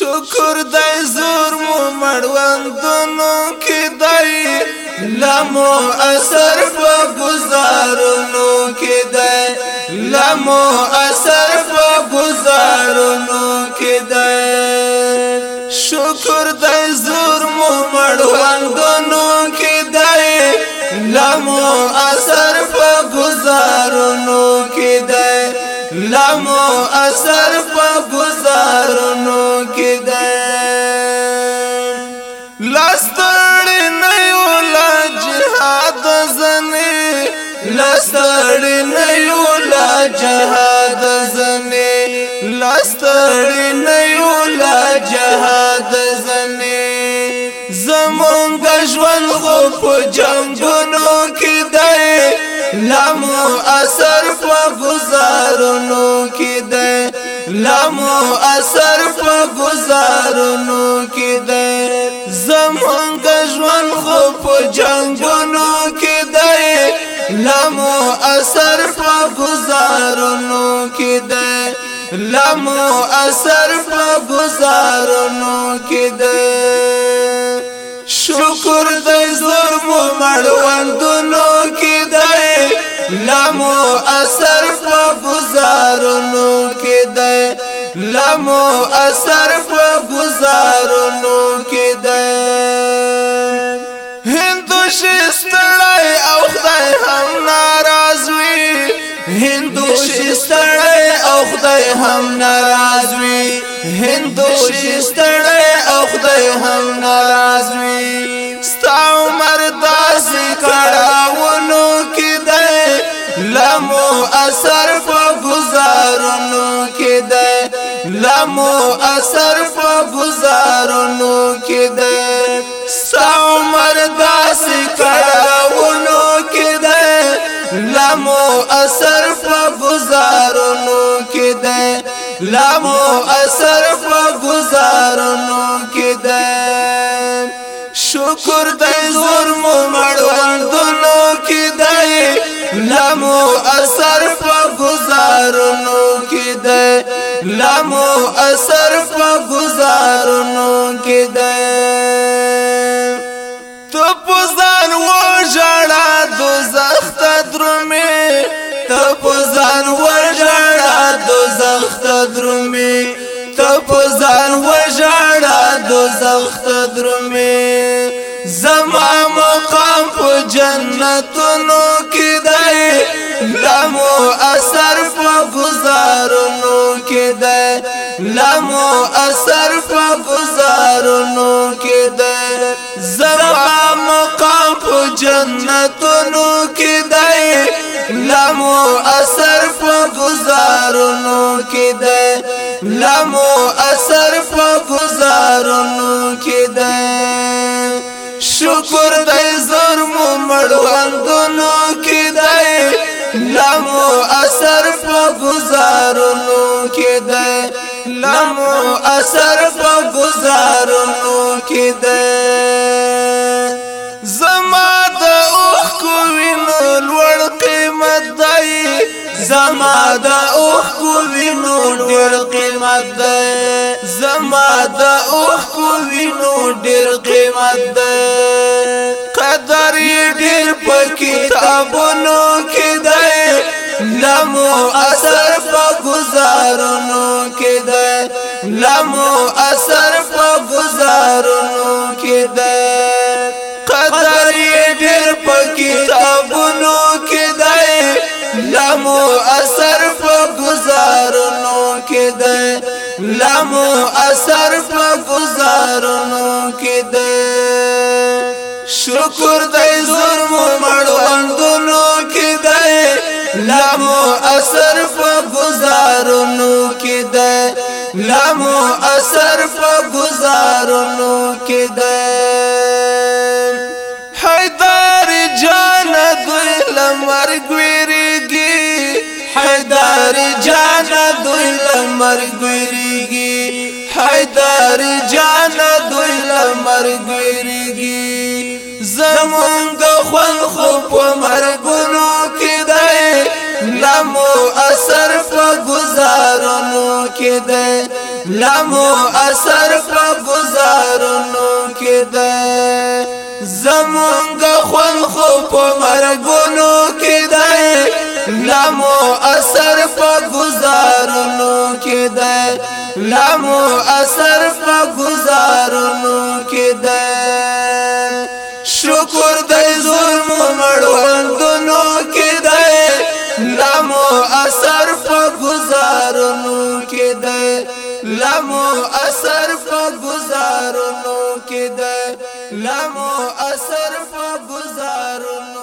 شکر دای زور مو مړوندونو کې دای لمو اثر په گزارونو کې دای لمو اثر په گزارونو کې دای شکر دای زور مو مړوندونو کې دای لمو اثر په گزارونو کې دای لمو لستړی نه یو لا جهاد زنه لستړی نه یو لا جهاد زنه زمونږ ژوند خو په جنگونو کې دی لمو اثر په گزارونو کې دی لمو اثر په گزارونو کې دی زمونږ ژوند خو په جنگونو لمو اثر په گزارونو کې ده لمو اثر په گزارونو کې ده شکر د ظلم مړوندونو کې ده لمو اثر په گزارونو کې ده لمو اثر په گزارونو کې شستړی او خدای هم ناراض وي هند شستړی او خدای هم ناراض وي ستا عمر داسې کړهونو کې دی لمو اثر په گزارونو کې دی لمو اثر په گزارونو کې دی ستا عمر داسې کړه لامو اثر په گزارونو کې ده لامو اثر په گزارونو کې ده شکر دې زور مو مړوندونو کې ده لامو اثر په گزارونو کې ده لامو اثر په گزارونو کې ده درمه تپ ځان وژړه د زخت درمه زما مقام په جنتونو کې دی لمو اثر په گزارونو کې دی لمو اثر په گزارونو کې دی زما مقام په جنتونو کې دی لمو اثر په گزارونو کې دی نمو اثر په گزارونو کې ده شکر دای زرمو مړوندونو کې ده نمو اثر په گزارونو کې ده نمو اثر په گزارونو کې ده زما د اوخ کو وینو لوړ قیمت دی زما د اوخ کو وینو ډېر قیمت ده زما د اوخ کو وینو ډیر قیمت ده قدر ډیر په کتابونو کې ده لمو اثر په گزارونو کې ده لمو اسلامو اثر په گزارونو کې ده شکر دې ظلم مړوندونو کې ده لامو اثر په گزارونو کې ده لامو اثر په گزارونو کې ده حیدر جان دوی لمر ګویریږي حیدر جان دوی لمر ګویریږي خوان خوب و مرگونو کی دائی نمو اثر پا گزارنو کی دائی نمو اثر پا گزارنو کی دائی زمونگ خوان خوب و مرگونو کی دائی نمو اثر پا گزارنو کی دائی نمو اثر پا گزارنو کی دائی شکر د اثر په گزارونو کې ده لمو اثر په گزارونو